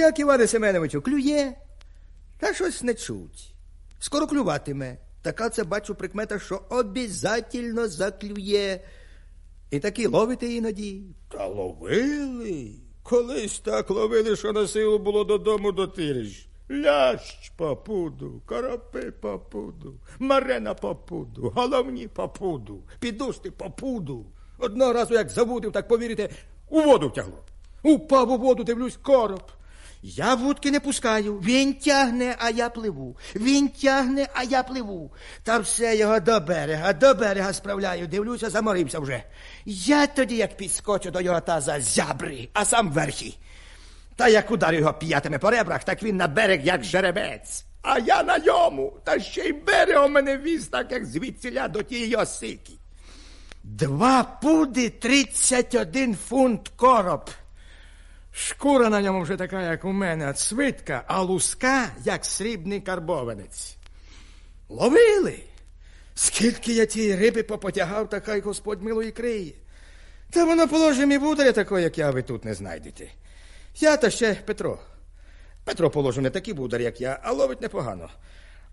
як, Іване Семеновичу, клює? Та щось не чуть. Скоро клюватиме. Така це бачу прикмета, що обязательно заклює. І таки ловите іноді. Та ловили. Колись так ловили, що на силу було додому дотириш. Лящ попуду, коропи попуду, марена попуду, головні попуду, підусти попуду. Одного разу як завудив, так повірите, у воду втягло. Упав у воду, дивлюсь, короб. Я вудки не пускаю. Він тягне, а я пливу. Він тягне, а я пливу. Та все його до берега, до берега справляю. Дивлюся, заморився вже. Я тоді, як підскочу до його таза зябри, а сам верхи. Та як ударю його п'ятими по ребрах, так він на берег, як жеребець. А я на йому, та ще й берегом мене віз, так як звідсіля до тієї осики. Два пуди тридцять один фунт короб. Шкура на ньому вже така, як у мене, цвитка, а луска, як срібний карбованець. Ловили. Скільки я тієї риби попотягав, та хай Господь милої криє. Та воно положим і буде такої, як я, ви тут не знайдете. Я та ще Петро. Петро, положу, не такий будар, як я, а ловить непогано.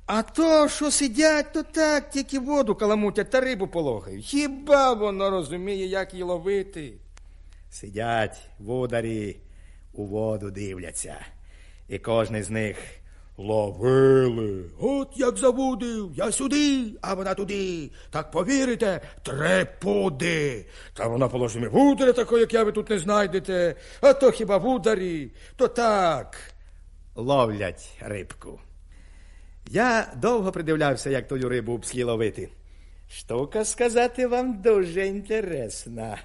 А то, що сидять, то так, тільки воду каламутять та рибу пологають. Хіба воно розуміє, як її ловити? Сидять водарі, у воду дивляться. І кожний з них ловили. От як завудив, я сюди, а вона туди. Так повірите, три пуди. Та вона положимо вударя такої, як я ви тут не знайдете. А то хіба вударі, то так. Ловлять рибку. Я довго придивлявся, як тою рибу в ловити. Штука сказати вам дуже інтересна.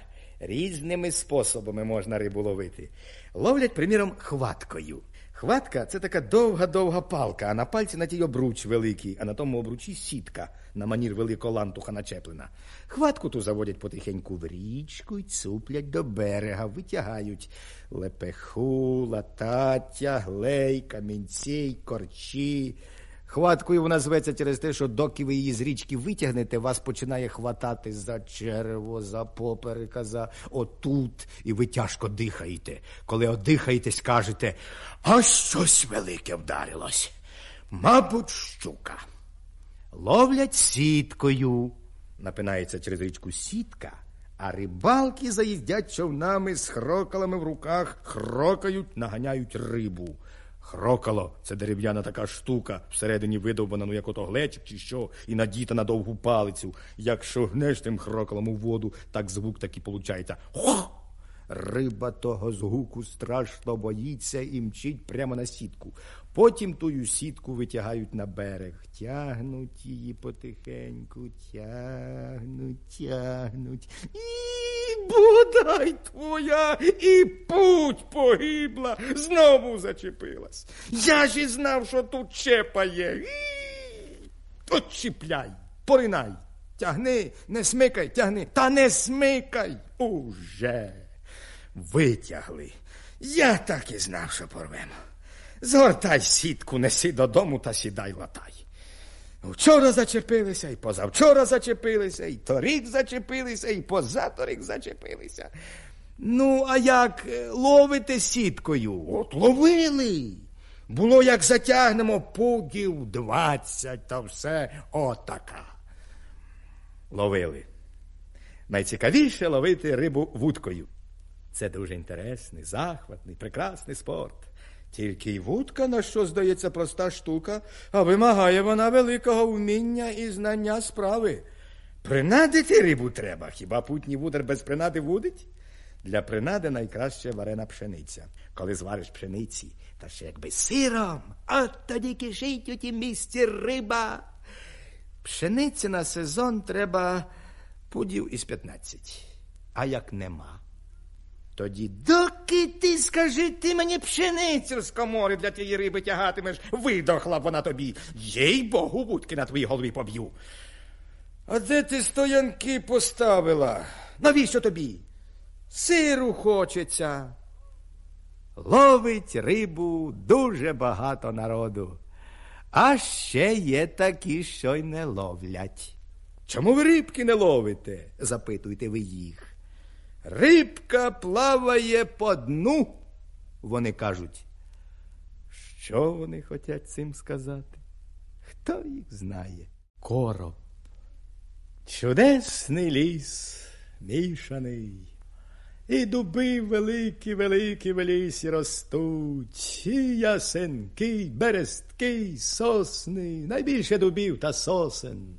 Різними способами можна рибу ловити. Ловлять, приміром, хваткою. Хватка це така довга-довга палка, а на пальці на тій обруч великий, а на тому обручі сітка на манір великого лантуха начеплена. Хватку ту заводять потихеньку в річку й цуплять до берега, витягають лепеху, латаття, глей, камінці, корчі. Хваткою вона зветься через те, що доки ви її з річки витягнете, вас починає хватати за черево, за поперека, за отут, і ви тяжко дихаєте. Коли одихаєтесь, кажете, а щось велике вдарилось. Мабуть, щука. Ловлять сіткою. Напинається через річку сітка, а рибалки заїздять човнами з хрокалами в руках, хрокають, наганяють рибу. Хрокало це дерев'яна така штука, всередині видовбана, ну як ото глечик чи що, і надіта на довгу палицю. Якщо гнеш тим хрокалом у воду, так звук такий получається. Хо! Риба того звуку страшно боїться і мчить прямо на сітку. Потім тую сітку витягають на берег, тягнуть її потихеньку, тягнуть, тягнуть. І бодай твоя, і путь погибла, знову зачепилась. Я ж і знав, що тут чепа є. Отчіпляй, поринай, тягни, не смикай, тягни, та не смикай уже. Витягли. Я так і знав, що порвемо. Згортай сітку, неси додому та сідай латай. Вчора зачепилися, і позавчора зачепилися, і торік зачепилися, і позаторік зачепилися. Ну, а як е, ловите сіткою? От ловили. Було, як затягнемо пудів двадцять та все отака. Ловили. Найцікавіше ловити рибу вудкою. Це дуже інтересний, захватний, прекрасний спорт. Тільки й вудка, на що здається проста штука, а вимагає вона великого вміння і знання справи. Принадити рибу треба, хіба путній вудар без принади вудить? Для принади найкраще варена пшениця. Коли звариш пшениці, та ще якби сиром, от тоді кишить у тім місці риба. Пшениці на сезон треба пудів із 15. А як нема, тоді, доки ти скажи, ти мені пшеницю з комори для тієї риби тягатимеш, видохла б вона тобі. Їй богу, вудки на твоїй голові поб'ю. А де ти стоянки поставила? Навіщо тобі? Сиру хочеться. Ловить рибу дуже багато народу. А ще є такі, що й не ловлять. Чому ви рибки не ловите? запитуєте ви їх. Рибка плаває по дну, вони кажуть. Що вони хотять цим сказати? Хто їх знає? Короб. Чудесний ліс, мішаний. І дуби великі, великі в лісі ростуть, і ясенки, й берестки, сосни, найбільше дубів та сосен.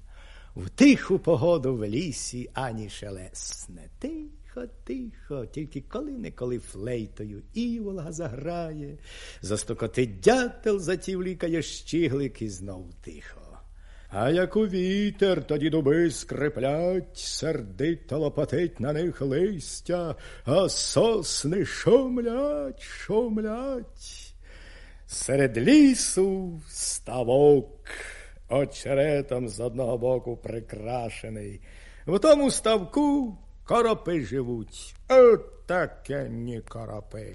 В тиху погоду в лісі ані шелесне. Тихо, тихо, тільки коли-неколи флейтою іволга заграє, застукотить дятел, затівлікає щіглик і знов тихо. А як у вітер, тоді дуби скриплять, сердито лопотить на них листя, а сосни шумлять, шумлять. Серед лісу ставок, очеретом з одного боку прикрашений. В тому ставку коропи живуть. Отакенні коропи.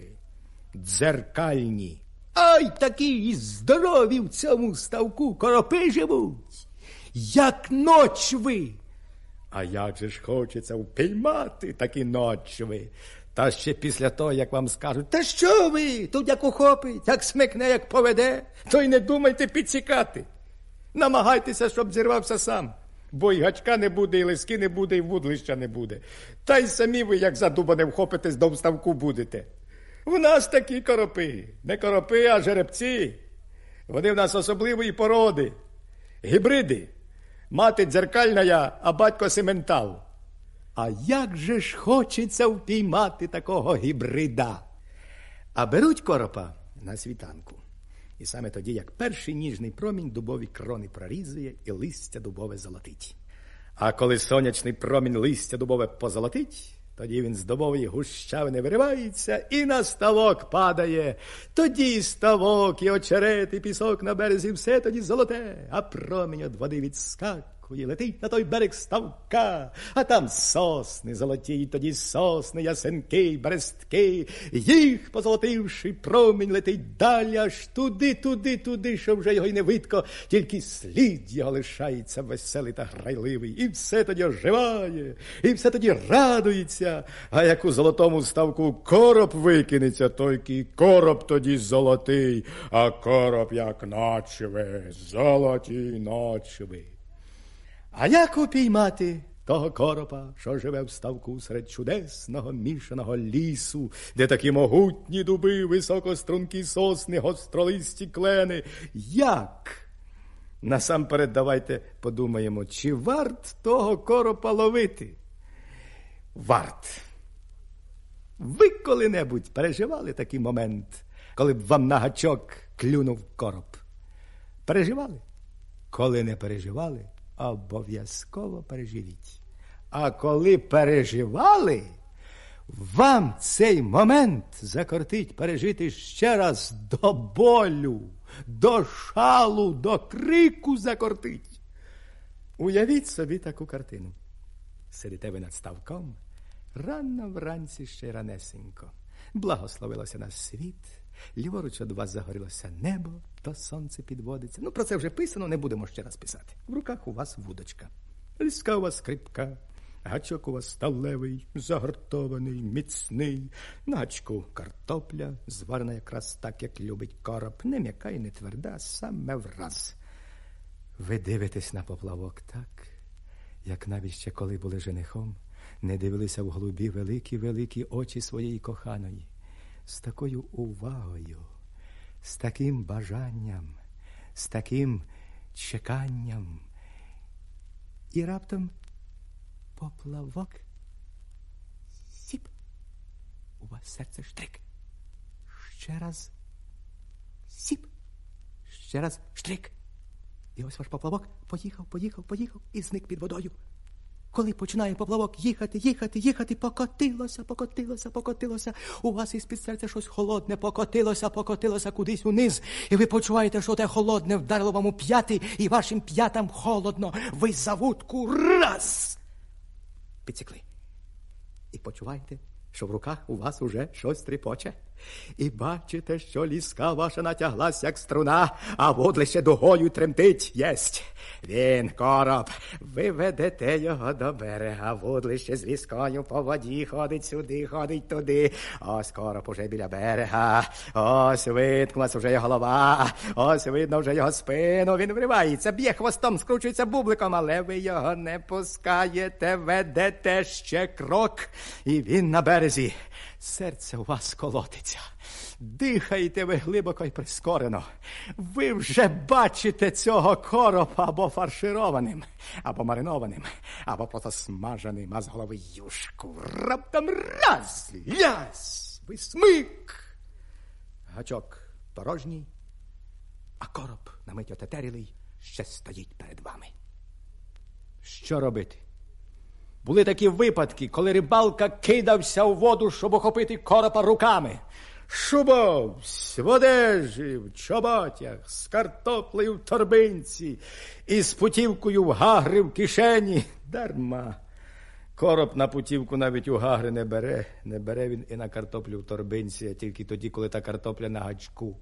Дзеркальні. Ай такі здорові в цьому ставку коропи живуть, як ночви. А як же ж хочеться впіймати такі ночви. Та ще після того, як вам скажуть, та що ви? Тут як ухопить, як смикне, як поведе, то й не думайте підсікати. Намагайтеся, щоб зірвався сам, бо й гачка не буде, і лиски не буде, і вудлища не буде. Та й самі ви, як задубане, вхопитесь до вставку будете. У нас такі коропи, не коропи, а жеребці. Вони в нас особливої породи, гібриди. Мати дзеркальна, а батько сементал. А як же ж хочеться впіймати такого гібрида? А беруть коропа на світанку. І саме тоді, як перший ніжний промінь дубові крони прорізує і листя дубове золотить. А коли сонячний промінь листя дубове позолотить, тоді він з дубової гущавини виривається і на ставок падає. Тоді ставок, і очерет, і пісок на березі, все тоді золоте, а промінь від води відскакує, летить на той берег ставка, а там сосни золоті, тоді сосни, ясенки, берестки, їх позолотивши, промінь летить далі, аж туди, туди, туди, що вже його й не видко, тільки слід його лишається веселий та грайливий, і все тоді оживає, і все тоді радується, а як у золотому ставку короб викинеться, то й короб тоді золотий, а короб як ночви, золоті ночви. А як упіймати того коропа, що живе в ставку серед чудесного мішаного лісу, де такі могутні дуби, високострункі сосни, гостролисті клени? Як? Насамперед давайте подумаємо, чи варт того коропа ловити? Варт. Ви коли-небудь переживали такий момент, коли б вам на гачок клюнув короб? Переживали? Коли не переживали, обов'язково переживіть. А коли переживали, вам цей момент закортить пережити ще раз до болю, до шалу, до крику закортить. Уявіть собі таку картину. Сидите ви над ставком, рано вранці ще ранесенько. Благословилося на світ, ліворуч від вас загорілося небо, то сонце підводиться. Ну, про це вже писано, не будемо ще раз писати. В руках у вас вудочка. Ліска у вас скрипка, гачок у вас сталевий, загортований, міцний, на гачку картопля, зварена якраз так, як любить короб, не м'яка і не тверда, саме враз. Ви дивитесь на поплавок так, як навіть ще коли були женихом, не дивилися в голубі великі великі очі своєї коханої, з такою увагою, з таким бажанням, з таким чеканням. І раптом поплавок сіп. У вас серце штрик. Ще раз сіп. Ще раз штрик. І ось ваш поплавок поїхав, поїхав, поїхав і зник під водою. Коли починає поплавок їхати, їхати, їхати, покотилося, покотилося, покотилося. У вас із під серця щось холодне, покотилося, покотилося кудись униз. І ви почуваєте, що те холодне вдарило вам у п'яти, і вашим п'ятам холодно. Ви за вудку раз. Підсікли. І почуваєте, що в руках у вас уже щось тріпоче. І бачите, що ліска ваша натяглась, як струна, а вудлище дугою тремтить єсть. Він, короб, ви ведете його до берега, вудлище з ліскою по воді ходить сюди, ходить туди. Ось короб уже біля берега, ось виткнулась уже його голова, ось видно вже його спину. Він вривається, б'є хвостом, скручується бубликом, але ви його не пускаєте, ведете ще крок, і він на березі. Серце у вас колотиться. Дихаєте ви глибоко і прискорено. Ви вже бачите цього коропа або фаршированим, або маринованим, або просто смаженим, а з голови юшку. Раптом раз, лясь, ви смик. Гачок порожній, а короб на мить отетерілий ще стоїть перед вами. Що робити? Були такі випадки, коли рибалка кидався у воду, щоб охопити коропа руками. Шубовсь, в одежі, в чоботях, з картоплею в торбинці і з путівкою в гагри в кишені. Дарма. Короб на путівку навіть у гагри не бере, не бере він і на картоплю в торбинці, а тільки тоді, коли та картопля на гачку.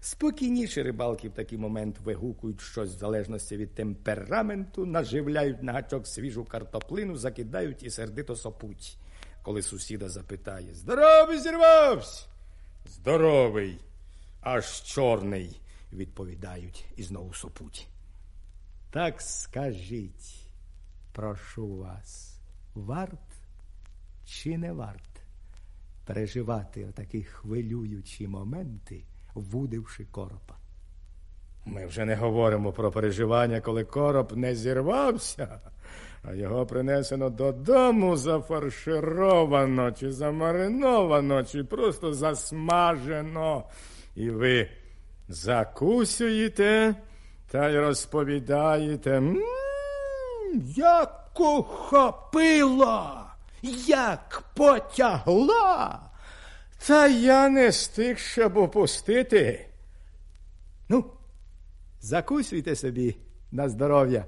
Спокійніші рибалки в такий момент вигукують щось в залежності від темпераменту, наживляють на гачок свіжу картоплину, закидають і сердито сопуть. Коли сусіда запитає Здоровий зірвався. Здоровий, аж чорний, відповідають і знову сопуть. Так скажіть, прошу вас, варт чи не варт переживати отакі хвилюючі моменти, вудивши коропа? Ми вже не говоримо про переживання, коли короб не зірвався, а його принесено додому зафаршировано, чи замариновано, чи просто засмажено. І ви закусуєте та й розповідаєте. «М, Як ухопила, як потягла. Та я не стиг, щоб опустити. Ну, закусуйте собі на здоров'я.